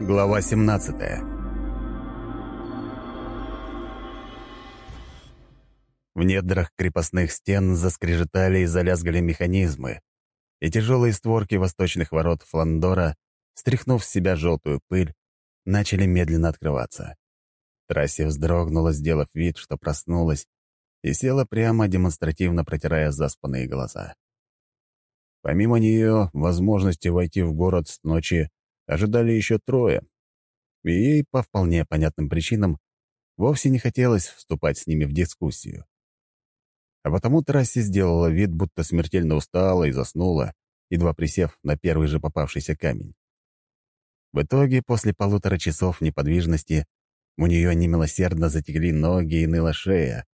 Глава 17 В недрах крепостных стен заскрежетали и залязгали механизмы, и тяжелые створки восточных ворот Фландора, стряхнув с себя желтую пыль, начали медленно открываться. Трасси вздрогнула, сделав вид, что проснулась, и села прямо, демонстративно протирая заспанные глаза. Помимо нее, возможности войти в город с ночи ожидали еще трое, и ей, по вполне понятным причинам, вовсе не хотелось вступать с ними в дискуссию. А потому Трасси сделала вид, будто смертельно устала и заснула, едва присев на первый же попавшийся камень. В итоге, после полутора часов неподвижности, у нее немилосердно затекли ноги и ныла шея.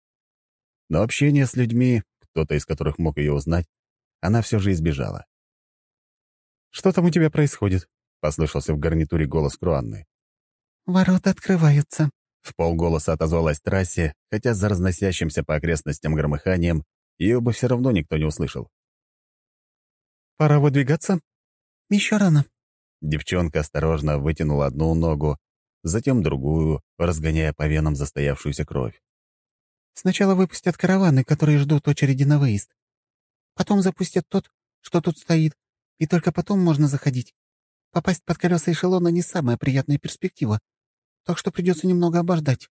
Но общение с людьми, кто-то из которых мог ее узнать, она все же избежала. «Что там у тебя происходит?» — послышался в гарнитуре голос Круанны. «Ворота открываются», — в полголоса отозвалась трассе, хотя за разносящимся по окрестностям громыханием ее бы все равно никто не услышал. «Пора выдвигаться?» «Еще рано». Девчонка осторожно вытянула одну ногу, затем другую, разгоняя по венам застоявшуюся кровь. «Сначала выпустят караваны, которые ждут очереди на выезд. Потом запустят тот, что тут стоит, и только потом можно заходить. Попасть под колеса эшелона не самая приятная перспектива, так что придется немного обождать».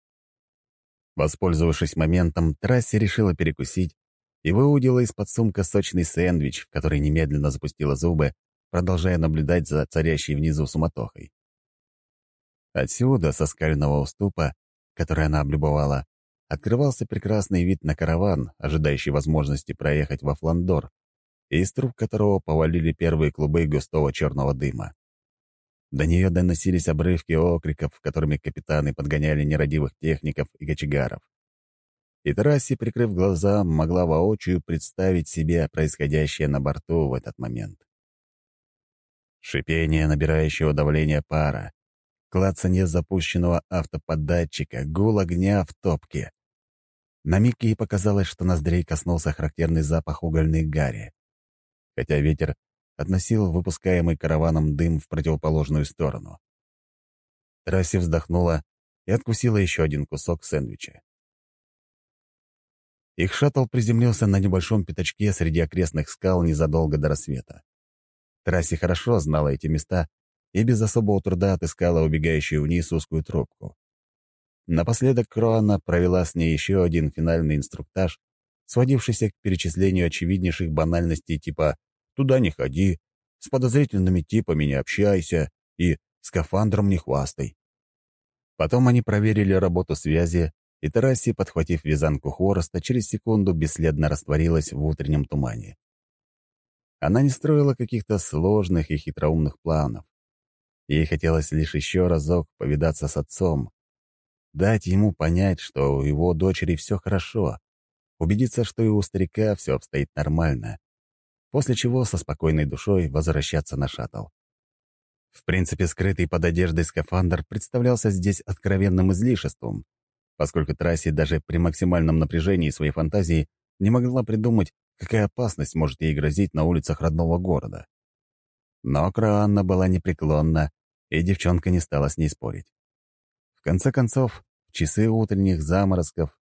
Воспользовавшись моментом, Трасси решила перекусить и выудила из-под сумка сочный сэндвич, который немедленно запустила зубы, продолжая наблюдать за царящей внизу суматохой. Отсюда, со скального уступа, который она облюбовала, открывался прекрасный вид на караван, ожидающий возможности проехать во Фландор, из труб которого повалили первые клубы густого черного дыма. До нее доносились обрывки окриков, которыми капитаны подгоняли нерадивых техников и кочегаров. И Трасси, прикрыв глаза, могла воочию представить себе происходящее на борту в этот момент. Шипение набирающего давления пара, клацанье запущенного автоподатчика, гул огня в топке. На миг ей показалось, что ноздрей коснулся характерный запах угольной гари. Хотя ветер относил выпускаемый караваном дым в противоположную сторону. Трасси вздохнула и откусила еще один кусок сэндвича. Их шаттл приземлился на небольшом пятачке среди окрестных скал незадолго до рассвета. Трасси хорошо знала эти места и без особого труда отыскала убегающую вниз узкую тропку. Напоследок Кроана провела с ней еще один финальный инструктаж, сводившийся к перечислению очевиднейших банальностей типа туда не ходи, с подозрительными типами не общайся и скафандром не хвастай. Потом они проверили работу связи, и Тараси, подхватив вязанку хвороста, через секунду бесследно растворилась в утреннем тумане. Она не строила каких-то сложных и хитроумных планов. Ей хотелось лишь еще разок повидаться с отцом, дать ему понять, что у его дочери все хорошо, убедиться, что и у старика все обстоит нормально, после чего со спокойной душой возвращаться на шаттл. В принципе, скрытый под одеждой скафандр представлялся здесь откровенным излишеством, поскольку Трасси даже при максимальном напряжении своей фантазии не могла придумать, какая опасность может ей грозить на улицах родного города. Но Краанна была непреклонна, и девчонка не стала с ней спорить. В конце концов, в часы утренних заморозков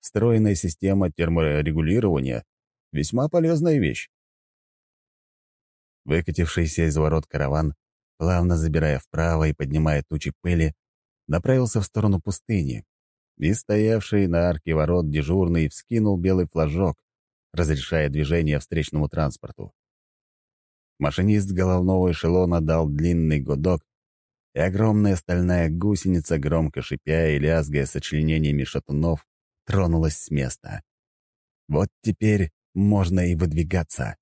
встроенная система терморегулирования — весьма полезная вещь. Выкатившийся из ворот караван, плавно забирая вправо и поднимая тучи пыли, направился в сторону пустыни, и стоявший на арке ворот дежурный вскинул белый флажок, разрешая движение встречному транспорту. Машинист головного эшелона дал длинный гудок, и огромная стальная гусеница, громко шипя и лязгая сочленениями шатунов, тронулась с места. Вот теперь можно и выдвигаться.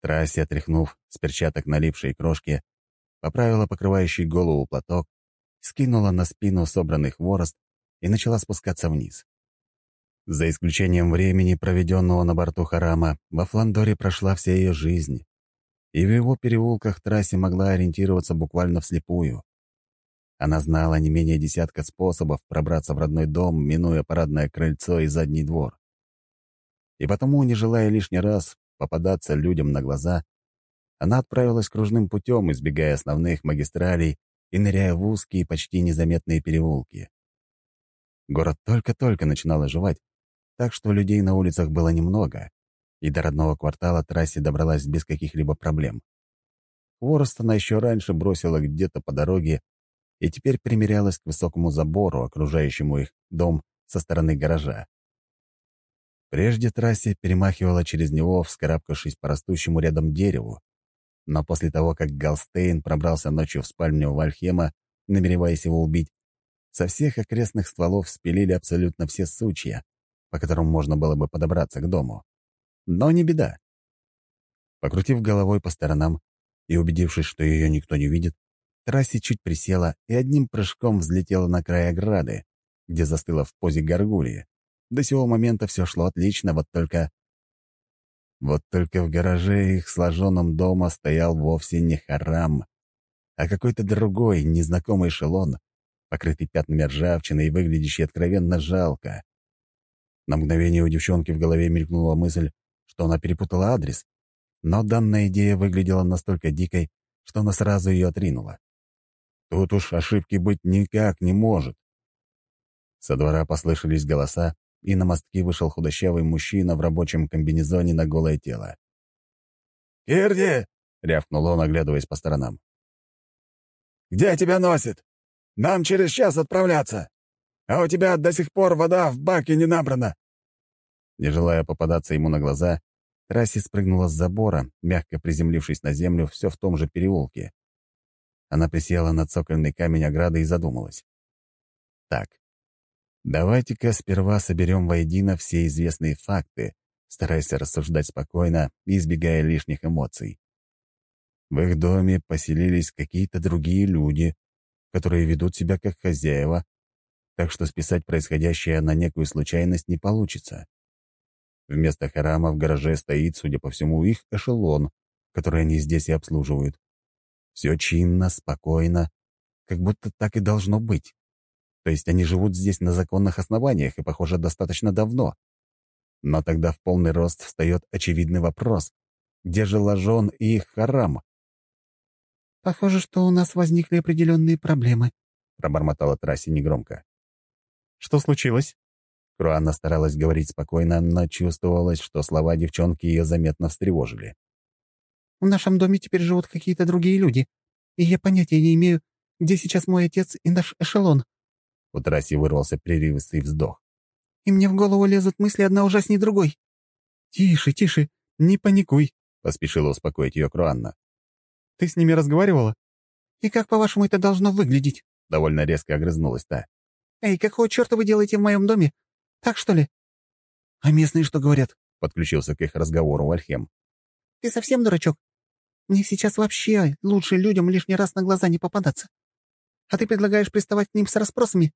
Трассе, отряхнув с перчаток налипшие крошки, поправила покрывающий голову платок, скинула на спину собранный хворост и начала спускаться вниз. За исключением времени, проведенного на борту Харама, во Фландоре прошла вся ее жизнь, и в его переулках трассе могла ориентироваться буквально вслепую. Она знала не менее десятка способов пробраться в родной дом, минуя парадное крыльцо и задний двор. И потому, не желая лишний раз попадаться людям на глаза, она отправилась кружным путем, избегая основных магистралей и ныряя в узкие, почти незаметные переулки. Город только-только начинал оживать, так что людей на улицах было немного, и до родного квартала трассе добралась без каких-либо проблем. Хворост она еще раньше бросила где-то по дороге и теперь примерялась к высокому забору, окружающему их дом со стороны гаража. Прежде трассе перемахивала через него, вскарабкавшись по растущему рядом дереву, но после того, как Галстейн пробрался ночью в спальню Вальхема, намереваясь его убить, со всех окрестных стволов спилили абсолютно все сучья, по которым можно было бы подобраться к дому. Но не беда. Покрутив головой по сторонам и убедившись, что ее никто не видит, Трасси чуть присела и одним прыжком взлетела на край ограды, где застыла в позе горгульи. До сего момента все шло отлично, вот только... Вот только в гараже их сложенном дома стоял вовсе не харам, а какой-то другой, незнакомый эшелон, покрытый пятнами ржавчины и выглядящий откровенно жалко. На мгновение у девчонки в голове мелькнула мысль, что она перепутала адрес, но данная идея выглядела настолько дикой, что она сразу ее отринула. Тут уж ошибки быть никак не может. Со двора послышались голоса, и на мостки вышел худощавый мужчина в рабочем комбинезоне на голое тело. «Кирди!» — рявкнул он, оглядываясь по сторонам. «Где тебя носит? Нам через час отправляться, а у тебя до сих пор вода в баке не набрана». Не желая попадаться ему на глаза, Трасси спрыгнула с забора, мягко приземлившись на землю все в том же переулке. Она присела на цокольный камень ограды и задумалась. «Так, давайте-ка сперва соберем воедино все известные факты, стараясь рассуждать спокойно и избегая лишних эмоций. В их доме поселились какие-то другие люди, которые ведут себя как хозяева, так что списать происходящее на некую случайность не получится. Вместо Харама в гараже стоит, судя по всему, их эшелон, который они здесь и обслуживают. Все чинно, спокойно, как будто так и должно быть. То есть они живут здесь на законных основаниях и, похоже, достаточно давно. Но тогда в полный рост встает очевидный вопрос. Где же Лажон и их Харам? «Похоже, что у нас возникли определенные проблемы», — пробормотала Трасси негромко. «Что случилось?» Круанна старалась говорить спокойно, но чувствовалось, что слова девчонки ее заметно встревожили. «В нашем доме теперь живут какие-то другие люди, и я понятия не имею, где сейчас мой отец и наш эшелон». У Траси вырвался прерывистый вздох. «И мне в голову лезут мысли одна ужасней другой». «Тише, тише, не паникуй», — поспешила успокоить ее Круанна. «Ты с ними разговаривала?» «И как, по-вашему, это должно выглядеть?» Довольно резко огрызнулась та. «Эй, какого черта вы делаете в моем доме? Так что ли?» «А местные что говорят?» — подключился к их разговору Вальхем. «Ты совсем дурачок? Мне сейчас вообще лучше людям лишний раз на глаза не попадаться. А ты предлагаешь приставать к ним с расспросами?»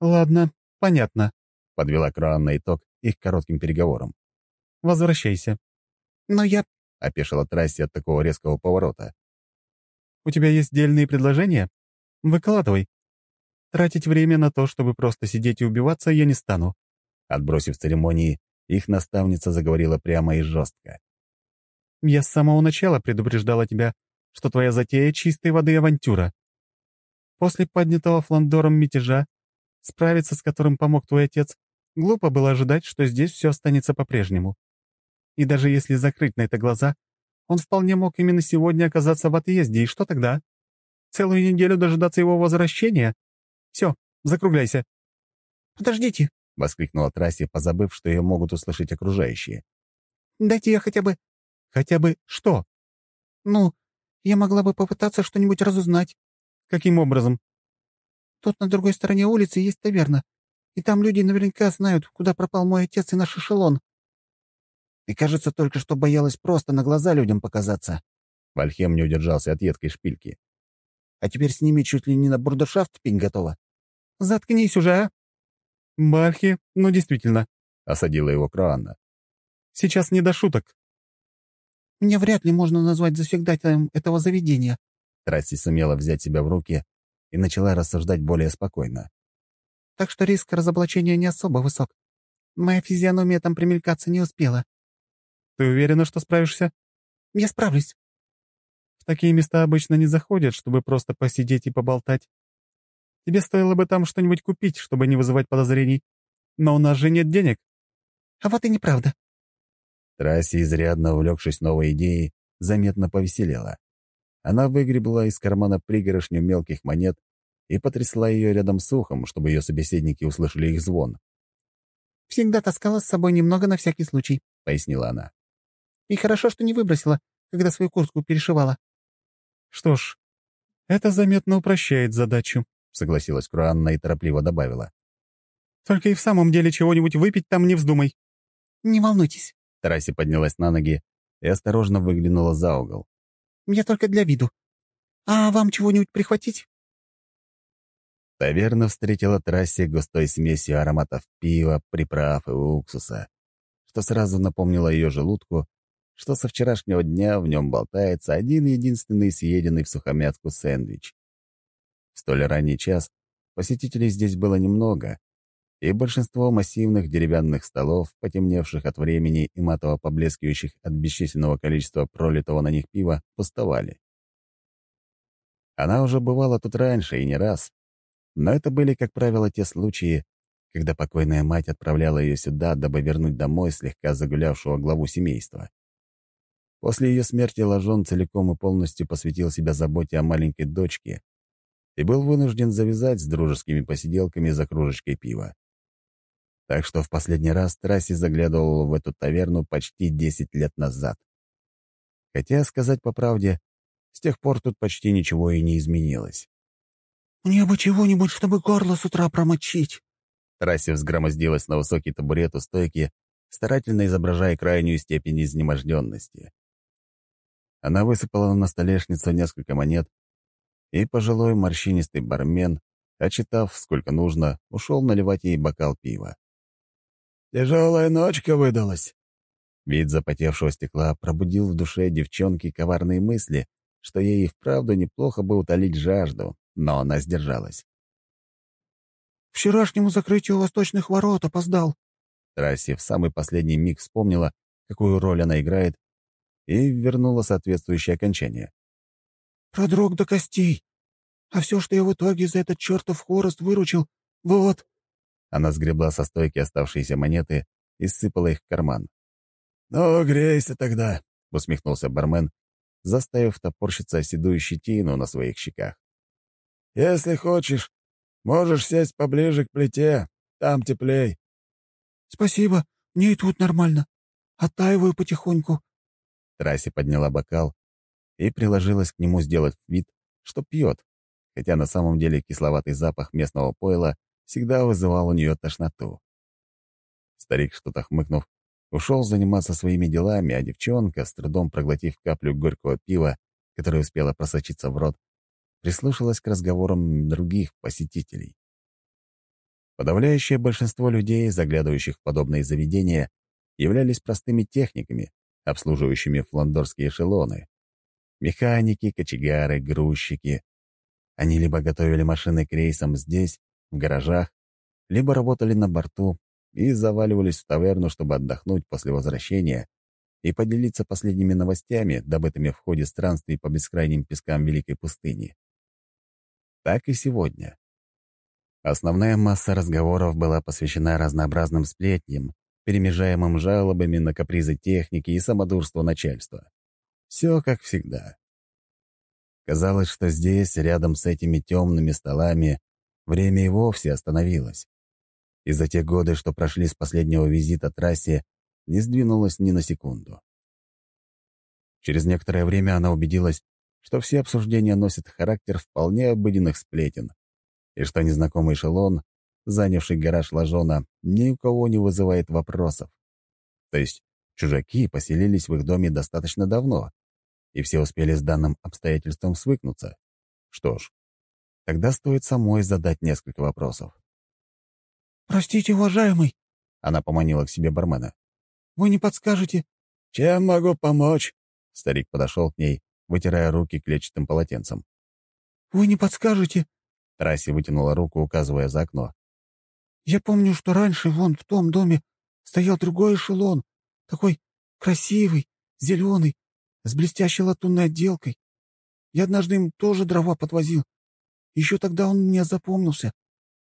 «Ладно, понятно», — подвела Краан на итог их коротким переговором. «Возвращайся». «Но я...» — опешила Трасси от такого резкого поворота. «У тебя есть дельные предложения? Выкладывай. Тратить время на то, чтобы просто сидеть и убиваться, я не стану». Отбросив церемонии, их наставница заговорила прямо и жестко. «Я с самого начала предупреждала тебя, что твоя затея — чистой воды авантюра. После поднятого фландором мятежа, справиться с которым помог твой отец, глупо было ожидать, что здесь все останется по-прежнему. И даже если закрыть на это глаза, он вполне мог именно сегодня оказаться в отъезде, и что тогда? Целую неделю дожидаться его возвращения? Все, закругляйся». «Подождите», — воскликнула Трасси, позабыв, что ее могут услышать окружающие. «Дайте я хотя бы...» «Хотя бы что?» «Ну, я могла бы попытаться что-нибудь разузнать». «Каким образом?» «Тут на другой стороне улицы есть таверна, и там люди наверняка знают, куда пропал мой отец и наш эшелон». «И кажется, только что боялась просто на глаза людям показаться». Вальхем не удержался от едкой шпильки. А теперь с ними чуть ли не на бурдершафт пень готова. «Заткнись уже, а!» «Бальхи, ну действительно», — осадила его Кроанна. «Сейчас не до шуток». «Мне вряд ли можно назвать завсегдатаем этого заведения». Трасси сумела взять себя в руки и начала рассуждать более спокойно. «Так что риск разоблачения не особо высок. Моя физиономия там примелькаться не успела». «Ты уверена, что справишься?» «Я справлюсь». «В такие места обычно не заходят, чтобы просто посидеть и поболтать. Тебе стоило бы там что-нибудь купить, чтобы не вызывать подозрений. Но у нас же нет денег». «А вот и неправда». Трасси, изрядно увлекшись новой идеей, заметно повеселела. Она выгребла из кармана пригорошню мелких монет и потрясла ее рядом с ухом, чтобы ее собеседники услышали их звон. «Всегда таскала с собой немного на всякий случай», — пояснила она. «И хорошо, что не выбросила, когда свою куртку перешивала». «Что ж, это заметно упрощает задачу», — согласилась Круанна и торопливо добавила. «Только и в самом деле чего-нибудь выпить там не вздумай». «Не волнуйтесь». Тараси поднялась на ноги и осторожно выглянула за угол. «Я только для виду. А вам чего-нибудь прихватить?» Таверна встретила трассе густой смесью ароматов пива, приправ и уксуса, что сразу напомнило ее желудку, что со вчерашнего дня в нем болтается один единственный съеденный в сухомятку сэндвич. В столь ранний час посетителей здесь было немного, и большинство массивных деревянных столов, потемневших от времени и матово поблескивающих от бесчисленного количества пролитого на них пива, пустовали. Она уже бывала тут раньше и не раз, но это были, как правило, те случаи, когда покойная мать отправляла ее сюда, дабы вернуть домой слегка загулявшего главу семейства. После ее смерти Лажон целиком и полностью посвятил себя заботе о маленькой дочке и был вынужден завязать с дружескими посиделками за кружечкой пива. Так что в последний раз Трасси заглядывал в эту таверну почти 10 лет назад. Хотя, сказать по правде, с тех пор тут почти ничего и не изменилось. «Мне бы чего-нибудь, чтобы горло с утра промочить». Трасси взгромоздилась на высокий табурет у стойки, старательно изображая крайнюю степень изнеможденности. Она высыпала на столешницу несколько монет, и пожилой морщинистый бармен, отчитав, сколько нужно, ушел наливать ей бокал пива. Тяжелая ночка выдалась». Вид запотевшего стекла пробудил в душе девчонки коварные мысли, что ей и вправду неплохо бы утолить жажду, но она сдержалась. «Вчерашнему закрытию восточных ворот опоздал». Трасси в самый последний миг вспомнила, какую роль она играет, и вернула соответствующее окончание. «Продрог до костей. А все, что я в итоге за этот чертов хворост выручил, вот». Она сгребла со стойки оставшиеся монеты и сыпала их в карман. «Ну, грейся тогда», — усмехнулся бармен, заставив топорщиться оседую щетину на своих щеках. «Если хочешь, можешь сесть поближе к плите, там теплей». «Спасибо, мне и тут нормально. Оттаиваю потихоньку». Трасси подняла бокал и приложилась к нему сделать вид, что пьет, хотя на самом деле кисловатый запах местного пойла всегда вызывал у нее тошноту. Старик, что-то хмыкнув, ушел заниматься своими делами, а девчонка, с трудом проглотив каплю горького пива, которая успела просочиться в рот, прислушалась к разговорам других посетителей. Подавляющее большинство людей, заглядывающих в подобные заведения, являлись простыми техниками, обслуживающими фландорские эшелоны. Механики, кочегары, грузчики. Они либо готовили машины к рейсам здесь, в гаражах, либо работали на борту и заваливались в таверну, чтобы отдохнуть после возвращения и поделиться последними новостями, добытыми в ходе странствий по бескрайним пескам Великой пустыни. Так и сегодня. Основная масса разговоров была посвящена разнообразным сплетням, перемежаемым жалобами на капризы техники и самодурство начальства. Все как всегда. Казалось, что здесь, рядом с этими темными столами, Время и вовсе остановилось. И за те годы, что прошли с последнего визита трассе, не сдвинулось ни на секунду. Через некоторое время она убедилась, что все обсуждения носят характер вполне обыденных сплетен, и что незнакомый эшелон, занявший гараж Ложона, ни у кого не вызывает вопросов. То есть чужаки поселились в их доме достаточно давно, и все успели с данным обстоятельством свыкнуться. Что ж, Тогда стоит самой задать несколько вопросов. «Простите, уважаемый», — она поманила к себе бармена. «Вы не подскажете?» «Чем могу помочь?» Старик подошел к ней, вытирая руки клетчатым полотенцем. «Вы не подскажете?» Трасси вытянула руку, указывая за окно. «Я помню, что раньше вон в том доме стоял другой эшелон, такой красивый, зеленый, с блестящей латунной отделкой. Я однажды им тоже дрова подвозил. Еще тогда он мне запомнился.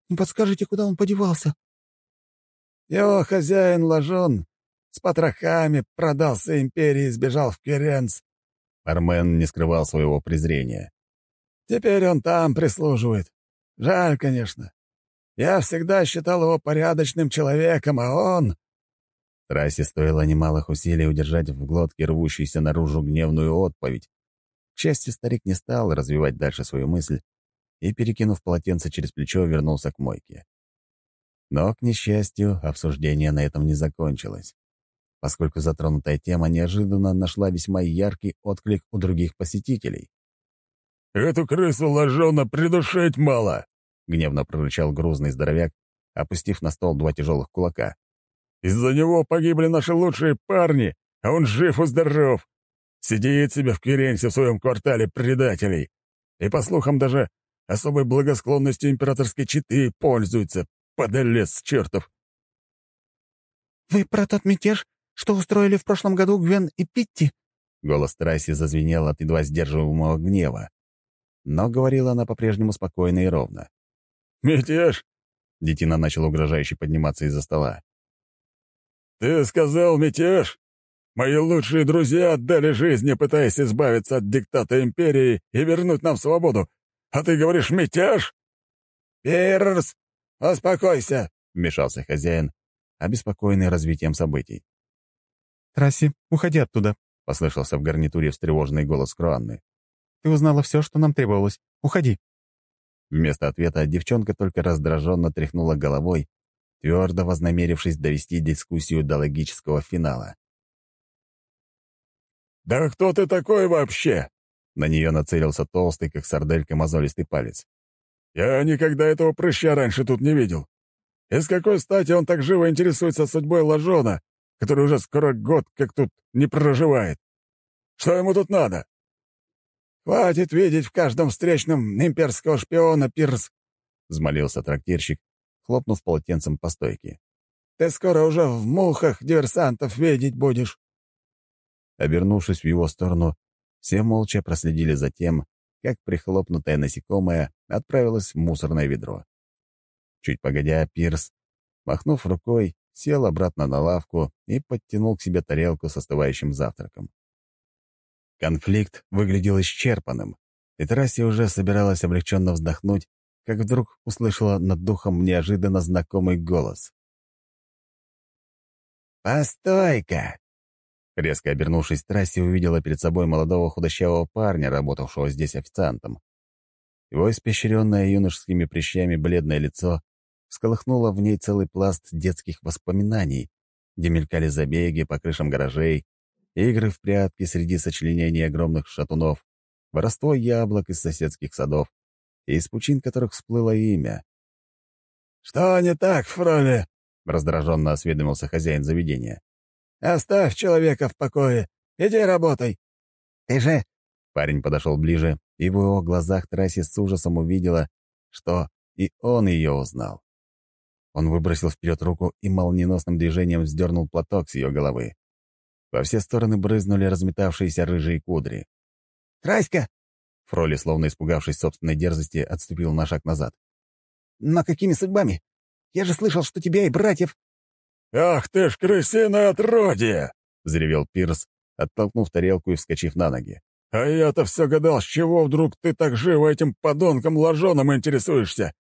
Не подскажете, куда он подевался?» «Его хозяин Ложон с потрохами продался империи и сбежал в Керенц». Армен не скрывал своего презрения. «Теперь он там прислуживает. Жаль, конечно. Я всегда считал его порядочным человеком, а он...» Трассе стоило немалых усилий удержать в глотке рвущуюся наружу гневную отповедь. К счастью, старик не стал развивать дальше свою мысль и, перекинув полотенце через плечо, вернулся к мойке. Но, к несчастью, обсуждение на этом не закончилось, поскольку затронутая тема неожиданно нашла весьма яркий отклик у других посетителей. «Эту крысу ложено придушить мало!» — гневно прорычал грузный здоровяк, опустив на стол два тяжелых кулака. «Из-за него погибли наши лучшие парни, а он жив и здоров. Сидит себе в Киренсе в своем квартале предателей. И, по слухам, даже особой благосклонностью императорской четы пользуется, подолез чертов». «Вы про тот мятеж, что устроили в прошлом году Гвен и Питти?» Голос Трасси зазвенел от едва сдерживаемого гнева. Но говорила она по-прежнему спокойно и ровно. «Мятеж?» — Детина начал угрожающе подниматься из-за стола. «Ты сказал мятеж? Мои лучшие друзья отдали жизни, пытаясь избавиться от диктата империи и вернуть нам свободу. А ты говоришь мятеж?» «Пирс, успокойся!» — вмешался хозяин, обеспокоенный развитием событий. «Трасси, уходи оттуда», — послышался в гарнитуре встревоженный голос Круанны. «Ты узнала все, что нам требовалось. Уходи». Вместо ответа девчонка только раздраженно тряхнула головой, твердо вознамерившись довести дискуссию до логического финала. «Да кто ты такой вообще?» На нее нацелился толстый, как сарделька, мозолистый палец. «Я никогда этого прыща раньше тут не видел. И с какой стати он так живо интересуется судьбой Ложона, который уже скоро год как тут не проживает? Что ему тут надо?» «Хватит видеть в каждом встречном имперского шпиона, Пирс!» — взмолился трактирщик, хлопнув полотенцем по стойке. «Ты скоро уже в мухах диверсантов видеть будешь!» Обернувшись в его сторону, все молча проследили за тем, как прихлопнутое насекомое отправилось в мусорное ведро. Чуть погодя, Пирс, махнув рукой, сел обратно на лавку и подтянул к себе тарелку с остывающим завтраком. Конфликт выглядел исчерпанным, и Трасси уже собиралась облегченно вздохнуть, как вдруг услышала над духом неожиданно знакомый голос. «Постой-ка!» Резко обернувшись, Трасси увидела перед собой молодого худощавого парня, работавшего здесь официантом. Его испещренное юношескими прыщами бледное лицо всколыхнуло в ней целый пласт детских воспоминаний, где мелькали забеги по крышам гаражей, игры в прятки среди сочленений огромных шатунов, воровство яблок из соседских садов, из пучин которых всплыло имя. «Что не так, Фроли?» — раздраженно осведомился хозяин заведения. «Оставь человека в покое. Иди работай». «Ты же...» — парень подошел ближе, и в его глазах Трасси с ужасом увидела, что и он ее узнал. Он выбросил вперед руку и молниеносным движением вздернул платок с ее головы. Во все стороны брызнули разметавшиеся рыжие кудри. «Траська!» Фроли, словно испугавшись собственной дерзости, отступил на шаг назад. «Но какими судьбами? Я же слышал, что тебя и братьев...» «Ах ты ж крысиное отродье!» — взревел Пирс, оттолкнув тарелку и вскочив на ноги. «А я-то все гадал, с чего вдруг ты так живо этим подонком ложоном интересуешься?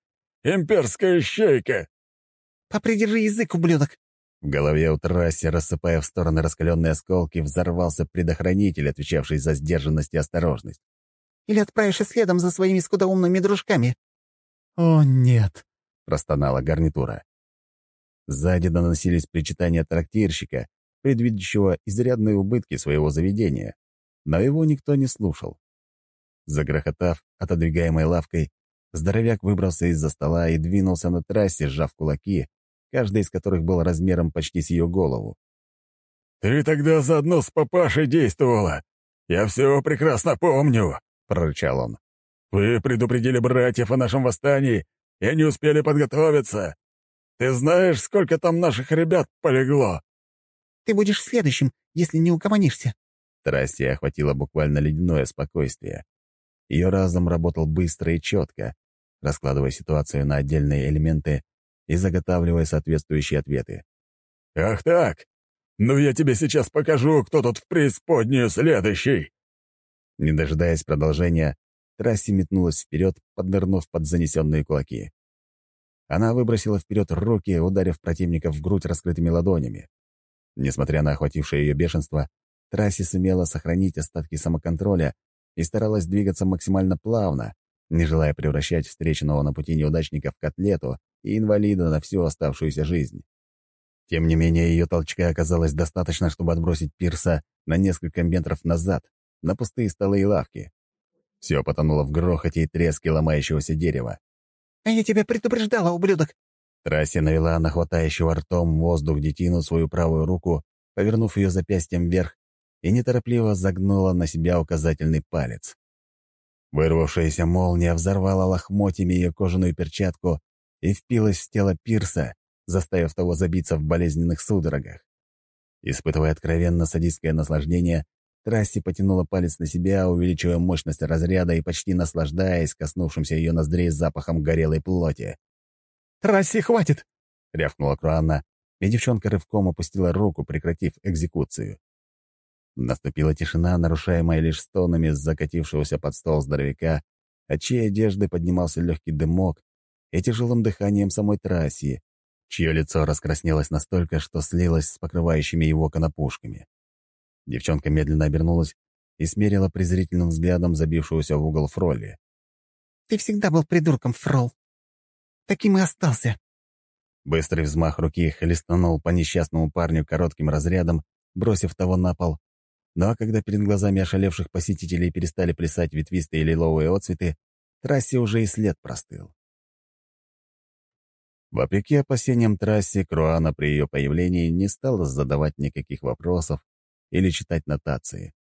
Имперская щейка!» «Попридержи язык, ублюдок!» В голове у трассе, рассыпая в стороны раскаленные осколки, взорвался предохранитель, отвечавший за сдержанность и осторожность. «Или отправишься следом за своими скудоумными дружками?» «О, нет!» — простонала гарнитура. Сзади доносились причитания трактирщика, предвидящего изрядные убытки своего заведения, но его никто не слушал. Загрохотав отодвигаемой лавкой, здоровяк выбрался из-за стола и двинулся на трассе, сжав кулаки, каждый из которых был размером почти с ее голову. «Ты тогда заодно с папашей действовала. Я все прекрасно помню», — прорычал он. «Вы предупредили братьев о нашем восстании и не успели подготовиться. Ты знаешь, сколько там наших ребят полегло?» «Ты будешь следующим, если не угомонишься». Трасти охватило буквально ледяное спокойствие. Ее разум работал быстро и четко, раскладывая ситуацию на отдельные элементы и заготавливая соответствующие ответы. «Ах так! Ну я тебе сейчас покажу, кто тут в преисподнюю следующий!» Не дожидаясь продолжения, Трасси метнулась вперед, поднырнув под занесенные кулаки. Она выбросила вперед руки, ударив противника в грудь раскрытыми ладонями. Несмотря на охватившее ее бешенство, Трасси сумела сохранить остатки самоконтроля и старалась двигаться максимально плавно, не желая превращать встреченного на пути неудачника в котлету и инвалида на всю оставшуюся жизнь. Тем не менее, ее толчка оказалось достаточно, чтобы отбросить пирса на несколько метров назад, на пустые столы и лавки. Все потонуло в грохоте и треске ломающегося дерева. «А я тебя предупреждала, ублюдок!» Трасси навела на хватающего ртом воздух детину свою правую руку, повернув ее запястьем вверх, и неторопливо загнула на себя указательный палец. Вырвавшаяся молния взорвала лохмотьями ее кожаную перчатку и впилась в тело Пирса, заставив того забиться в болезненных судорогах. Испытывая откровенно садистское наслаждение, Трасси потянула палец на себя, увеличивая мощность разряда и почти наслаждаясь коснувшимся ее ноздрей запахом горелой плоти. «Трасси, хватит!» — рявкнула Круанна, и девчонка рывком опустила руку, прекратив экзекуцию. Наступила тишина, нарушаемая лишь стонами закатившегося под стол здоровяка, от чьей одежды поднимался легкий дымок, и тяжелым дыханием самой трасси, чье лицо раскраснелось настолько, что слилось с покрывающими его конопушками. Девчонка медленно обернулась и смерила презрительным взглядом забившегося в угол Фролли. «Ты всегда был придурком, Фрол. Таким и остался». Быстрый взмах руки хлестанул по несчастному парню коротким разрядом, бросив того на пол. Ну а когда перед глазами ошалевших посетителей перестали плясать ветвистые лиловые отцветы, трассе уже и след простыл. Вопреки опасениям трассе, Круана при ее появлении не стала задавать никаких вопросов или читать нотации,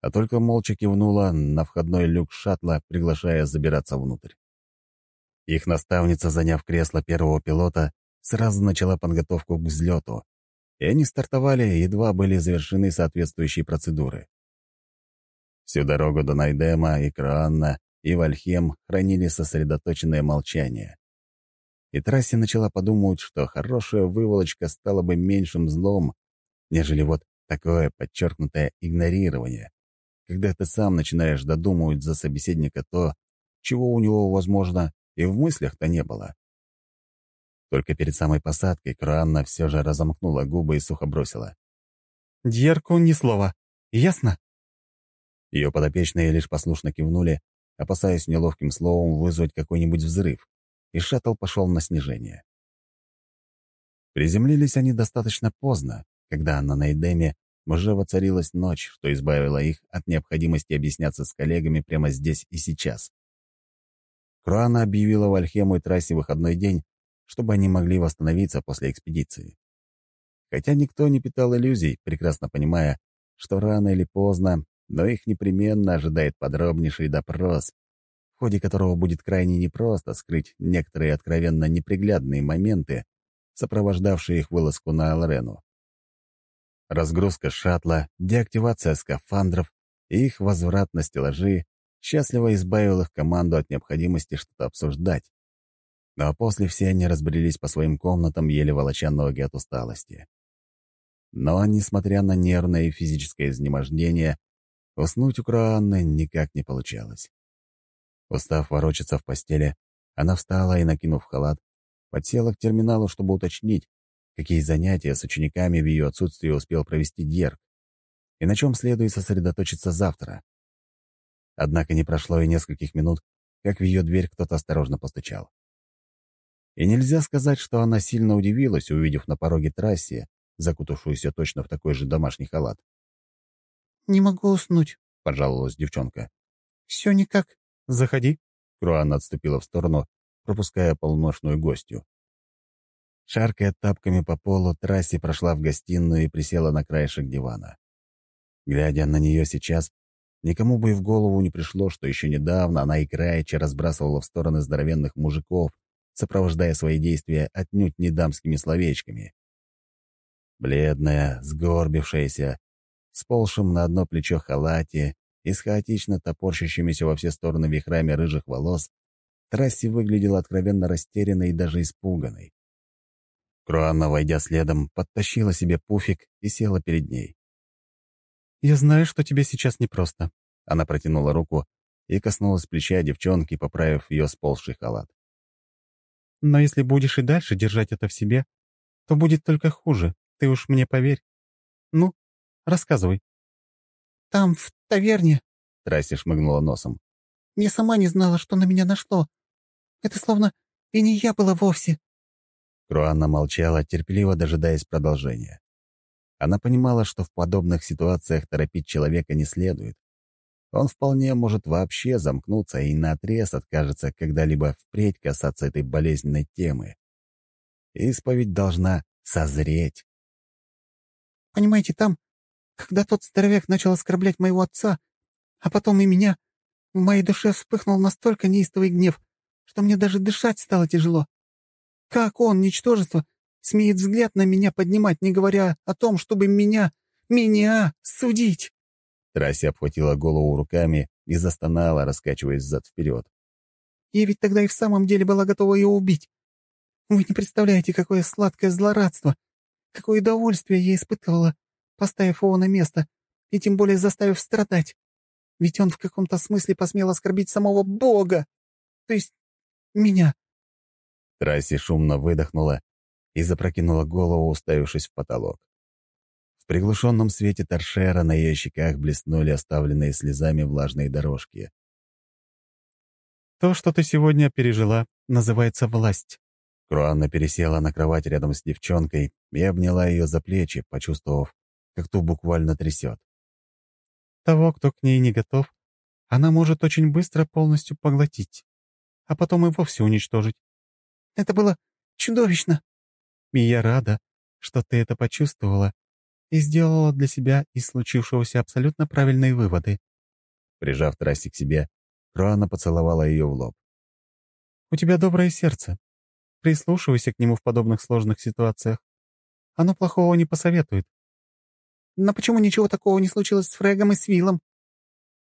а только молча кивнула на входной люк шаттла, приглашая забираться внутрь. Их наставница, заняв кресло первого пилота, сразу начала подготовку к взлету, и они стартовали, едва были завершены соответствующие процедуры. Всю дорогу до Найдема и Краанна и Вальхем хранили сосредоточенное молчание. И Трасси начала подумать, что хорошая выволочка стала бы меньшим злом, нежели вот такое подчеркнутое игнорирование, когда ты сам начинаешь додумывать за собеседника то, чего у него, возможно, и в мыслях-то не было. Только перед самой посадкой Круанна все же разомкнула губы и сухо бросила. «Дьерку ни слова. Ясно?» Ее подопечные лишь послушно кивнули, опасаясь неловким словом вызвать какой-нибудь взрыв, и шаттл пошел на снижение. Приземлились они достаточно поздно, когда на Найдеме уже воцарилась ночь, что избавила их от необходимости объясняться с коллегами прямо здесь и сейчас. Круана объявила в Альхему и трассе выходной день, чтобы они могли восстановиться после экспедиции. Хотя никто не питал иллюзий, прекрасно понимая, что рано или поздно, но их непременно ожидает подробнейший допрос, в ходе которого будет крайне непросто скрыть некоторые откровенно неприглядные моменты, сопровождавшие их вылазку на Алрену разгрузка шаттла, деактивация скафандров и их возврат на стеллажи счастливо избавил их команду от необходимости что-то обсуждать. Ну а после все они разбрелись по своим комнатам, еле волоча ноги от усталости. Но, несмотря на нервное и физическое изнемождение, уснуть у Кроанны никак не получалось. Устав ворочаться в постели, она встала и, накинув халат, подсела к терминалу, чтобы уточнить, какие занятия с учениками в ее отсутствие успел провести Дьерк, и на чем следует сосредоточиться завтра. Однако не прошло и нескольких минут, как в ее дверь кто-то осторожно постучал. И нельзя сказать, что она сильно удивилась, увидев на пороге трассе, закутавшуюся точно в такой же домашний халат. «Не могу уснуть», — пожаловалась девчонка. «Все никак». «Заходи». Круан отступила в сторону, пропуская полуношную гостью. Шаркая тапками по полу, Трасси прошла в гостиную и присела на краешек дивана. Глядя на нее сейчас, никому бы и в голову не пришло, что еще недавно она играючи разбрасывала в стороны здоровенных мужиков, сопровождая свои действия отнюдь не дамскими словечками. Бледная, сгорбившаяся, с полшим на одно плечо халате и с хаотично топорщащимися во все стороны вихрами рыжих волос, Трасси выглядела откровенно растерянной и даже испуганной. Круанна, войдя следом, подтащила себе пуфик и села перед ней. «Я знаю, что тебе сейчас непросто». Она протянула руку и коснулась плеча девчонки, поправив ее сползший халат. «Но если будешь и дальше держать это в себе, то будет только хуже, ты уж мне поверь. Ну, рассказывай». «Там, в таверне...» — Трасси шмыгнула носом. «Я сама не знала, что на меня нашло. Это словно и не я была вовсе». Круанна молчала, терпеливо дожидаясь продолжения. Она понимала, что в подобных ситуациях торопить человека не следует. Он вполне может вообще замкнуться и наотрез откажется когда-либо впредь касаться этой болезненной темы. Исповедь должна созреть. «Понимаете, там, когда тот здоровяк начал оскорблять моего отца, а потом и меня, в моей душе вспыхнул настолько неистовый гнев, что мне даже дышать стало тяжело. Как он, ничтожество, смеет взгляд на меня поднимать, не говоря о том, чтобы меня, меня судить?» Трасси обхватила голову руками и застонала, раскачиваясь взад-вперед. «Я ведь тогда и в самом деле была готова ее убить. Вы не представляете, какое сладкое злорадство, какое удовольствие я испытывала, поставив его на место, и тем более заставив страдать. Ведь он в каком-то смысле посмел оскорбить самого Бога, то есть меня. Трасси шумно выдохнула и запрокинула голову, уставившись в потолок. В приглушенном свете торшера на ее щеках блеснули оставленные слезами влажные дорожки. «То, что ты сегодня пережила, называется власть». Круанна пересела на кровать рядом с девчонкой и обняла ее за плечи, почувствовав, как ту буквально трясет. Того, кто к ней не готов, она может очень быстро полностью поглотить, а потом и вовсе уничтожить. Это было чудовищно. И я рада, что ты это почувствовала и сделала для себя из случившегося абсолютно правильные выводы. Прижав Трасси к себе, Круана поцеловала ее в лоб. «У тебя доброе сердце. Прислушивайся к нему в подобных сложных ситуациях. Оно плохого не посоветует». «Но почему ничего такого не случилось с Фрегом и с Виллом?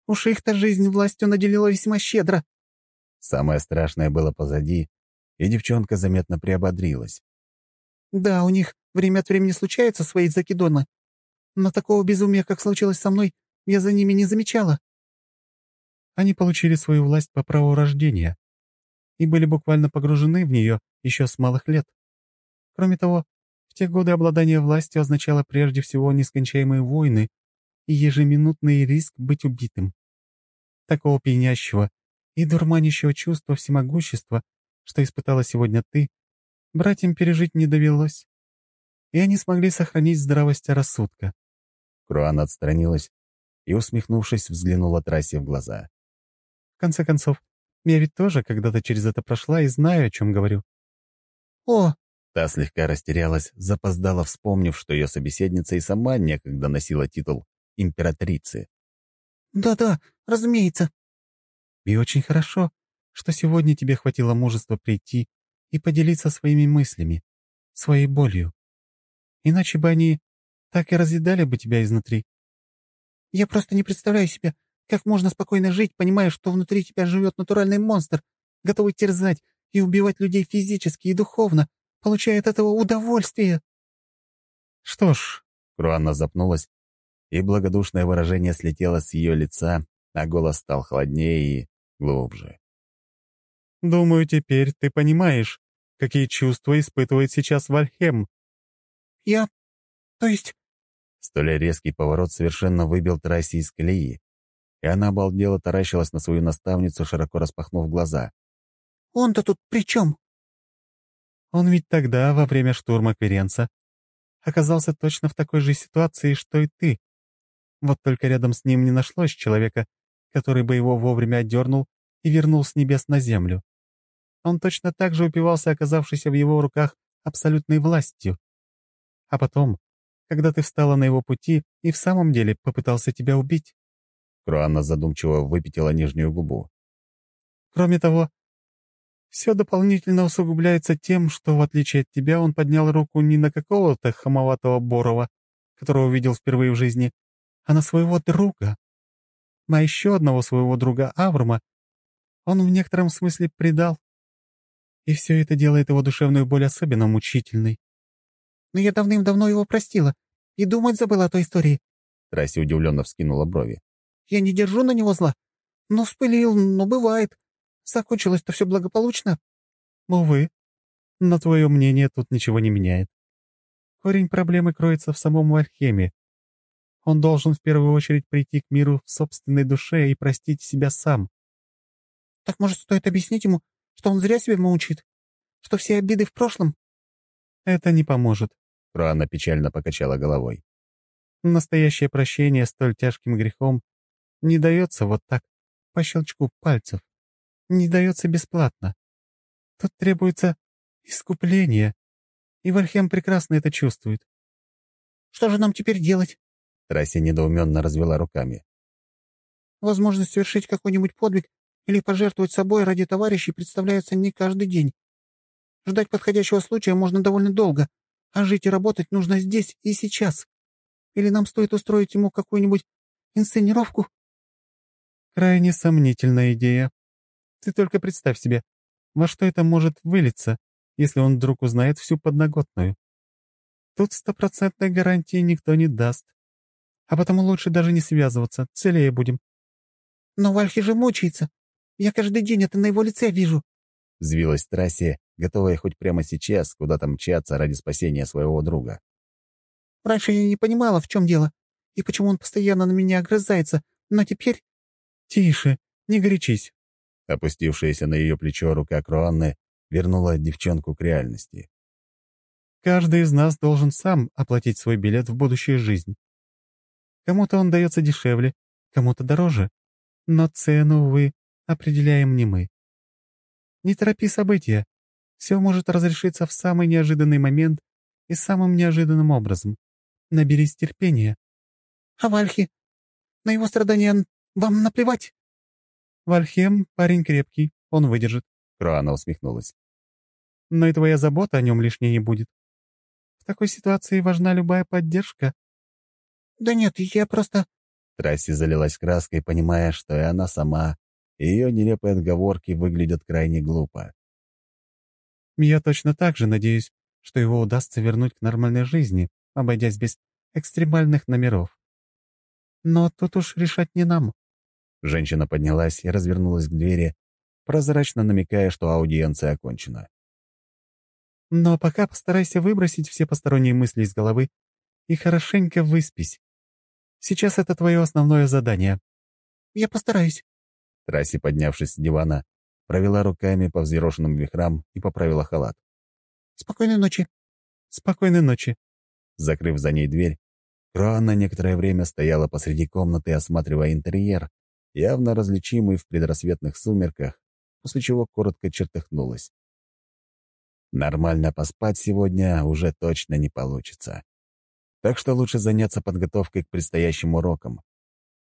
Уж их-то жизнь властью наделила весьма щедро». Самое страшное было позади, и девчонка заметно приободрилась. «Да, у них время от времени случаются свои закидоны, но такого безумия, как случилось со мной, я за ними не замечала». Они получили свою власть по праву рождения и были буквально погружены в нее еще с малых лет. Кроме того, в те годы обладание властью означало прежде всего нескончаемые войны и ежеминутный риск быть убитым. Такого пьянящего и дурманящего чувства всемогущества что испытала сегодня ты, братьям пережить не довелось. И они смогли сохранить здравость рассудка. Круан отстранилась и, усмехнувшись, взглянула Трассе в глаза. В конце концов, я ведь тоже когда-то через это прошла и знаю, о чем говорю. «О!» Та слегка растерялась, запоздала, вспомнив, что ее собеседница и сама некогда носила титул императрицы. «Да-да, разумеется». «И очень хорошо, что сегодня тебе хватило мужества прийти и поделиться своими мыслями, своей болью. Иначе бы они так и разъедали бы тебя изнутри. Я просто не представляю себе, как можно спокойно жить, понимая, что внутри тебя живет натуральный монстр, готовый терзать и убивать людей физически и духовно, получая от этого удовольствие. Что ж, Круанна запнулась, и благодушное выражение слетело с ее лица, а голос стал холоднее и глубже. Думаю, теперь ты понимаешь, какие чувства испытывает сейчас Вальхем. Я... то есть...» Столь резкий поворот совершенно выбил Трасси из колеи, и она обалдела таращилась на свою наставницу, широко распахнув глаза. «Он-то тут при чем?» Он ведь тогда, во время штурма Кверенца, оказался точно в такой же ситуации, что и ты. Вот только рядом с ним не нашлось человека, который бы его вовремя отдернул и вернул с небес на землю. Он точно так же упивался оказавшейся в его руках абсолютной властью. А потом, когда ты встала на его пути и в самом деле попытался тебя убить. Круанна задумчиво выпятила нижнюю губу. Кроме того, все дополнительно усугубляется тем, что, в отличие от тебя, он поднял руку не на какого-то хамоватого Борова, которого видел впервые в жизни, а на своего друга. А еще одного своего друга Аврума он в некотором смысле предал. И все это делает его душевную боль особенно мучительной. Но я давным-давно его простила и думать забыла о той истории. Трасси удивленно вскинула брови. Я не держу на него зла. Ну, вспылил, но бывает. Закончилось-то все благополучно. Увы, но твое мнение тут ничего не меняет. Корень проблемы кроется в самом Вальхеме. Он должен в первую очередь прийти к миру в собственной душе и простить себя сам. Так, может, стоит объяснить ему, что он зря себя мучит? Что все обиды в прошлом? Это не поможет. Круана печально покачала головой. Настоящее прощение столь тяжким грехом не дается вот так, по щелчку пальцев. Не дается бесплатно. Тут требуется искупление, и Вальхем прекрасно это чувствует. «Что же нам теперь делать?» Трасси недоуменно развела руками. «Возможность совершить какой-нибудь подвиг или пожертвовать собой ради товарищей представляется не каждый день. Ждать подходящего случая можно довольно долго, а жить и работать нужно здесь и сейчас. Или нам стоит устроить ему какую-нибудь инсценировку?» «Крайне сомнительная идея. Ты только представь себе, во что это может вылиться, если он вдруг узнает всю подноготную. Тут стопроцентной гарантии никто не даст. А потому лучше даже не связываться, целее будем. «Но Вальхи же мучается. Я каждый день это на его лице вижу». Взвилась трассе, готовая хоть прямо сейчас куда-то мчаться ради спасения своего друга. «Раньше я не понимала, в чем дело, и почему он постоянно на меня огрызается, но теперь...» «Тише, не горячись». Опустившаяся на ее плечо рука Круанны вернула девчонку к реальности. «Каждый из нас должен сам оплатить свой билет в будущую жизнь. Кому-то он дается дешевле, кому-то дороже, но цену, увы, определяем не мы. Не торопи события. Все может разрешиться в самый неожиданный момент и самым неожиданным образом. Наберись терпения. А Вальхи? На его страдания вам наплевать? Вальхем — парень крепкий, он выдержит. Круана усмехнулась. Но и твоя забота о нем лишней не будет. В такой ситуации важна любая поддержка. Да нет, я просто... Трасси залилась краской, понимая, что и она сама, и ее нелепые отговорки выглядят крайне глупо. Я точно так же надеюсь, что его удастся вернуть к нормальной жизни, обойдясь без экстремальных номеров. Но тут уж решать не нам. Женщина поднялась и развернулась к двери, прозрачно намекая, что аудиенция окончена. Но пока постарайся выбросить все посторонние мысли из головы и хорошенько выспись. Сейчас это твое основное задание. Я постараюсь. Трасси, поднявшись с дивана, провела руками по взъерошенным вихрам и поправила халат. Спокойной ночи. Спокойной ночи. Закрыв за ней дверь, Кроанна некоторое время стояла посреди комнаты, осматривая интерьер, явно различимый в предрассветных сумерках, после чего коротко чертыхнулась. Нормально поспать сегодня уже точно не получится. Так что лучше заняться подготовкой к предстоящим урокам.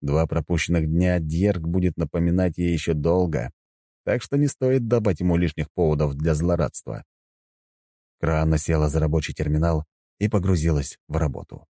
Два пропущенных дня Дьерк будет напоминать ей еще долго, так что не стоит добавить ему лишних поводов для злорадства. Крана села за рабочий терминал и погрузилась в работу.